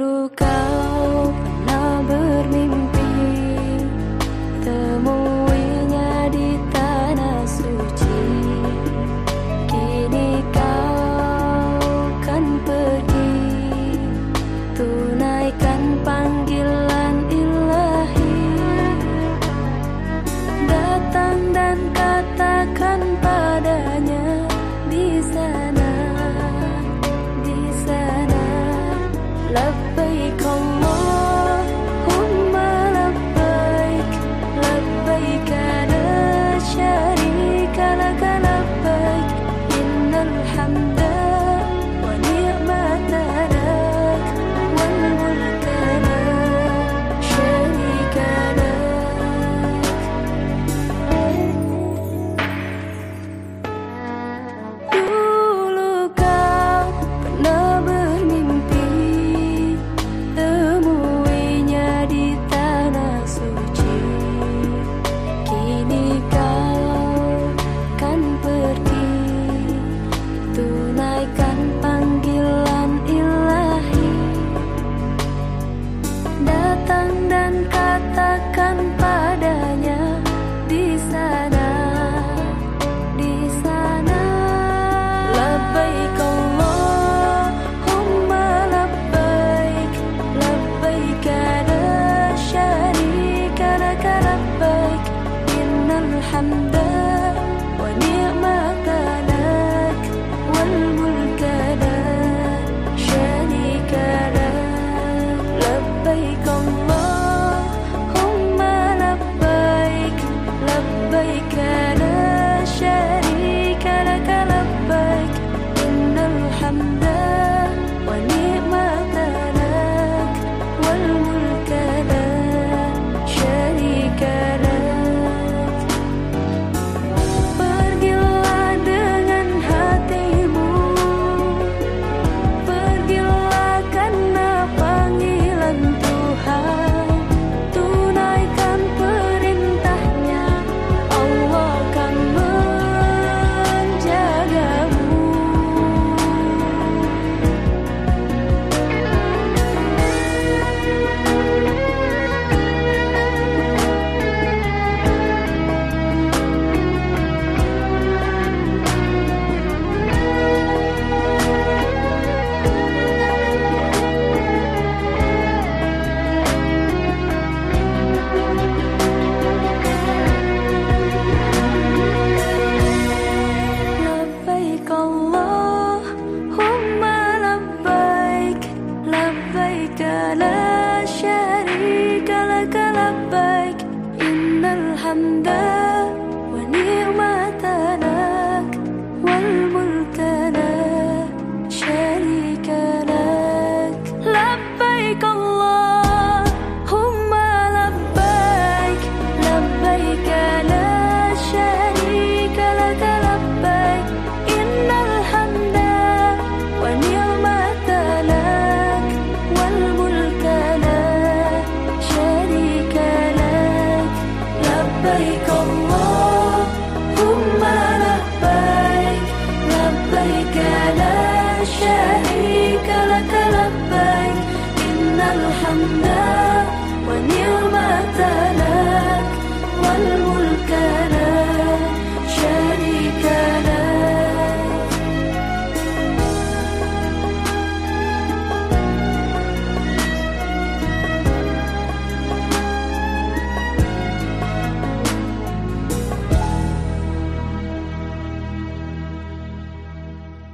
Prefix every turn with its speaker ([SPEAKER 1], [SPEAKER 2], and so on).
[SPEAKER 1] lugar. الحمد remember ونعمة لك والملك لك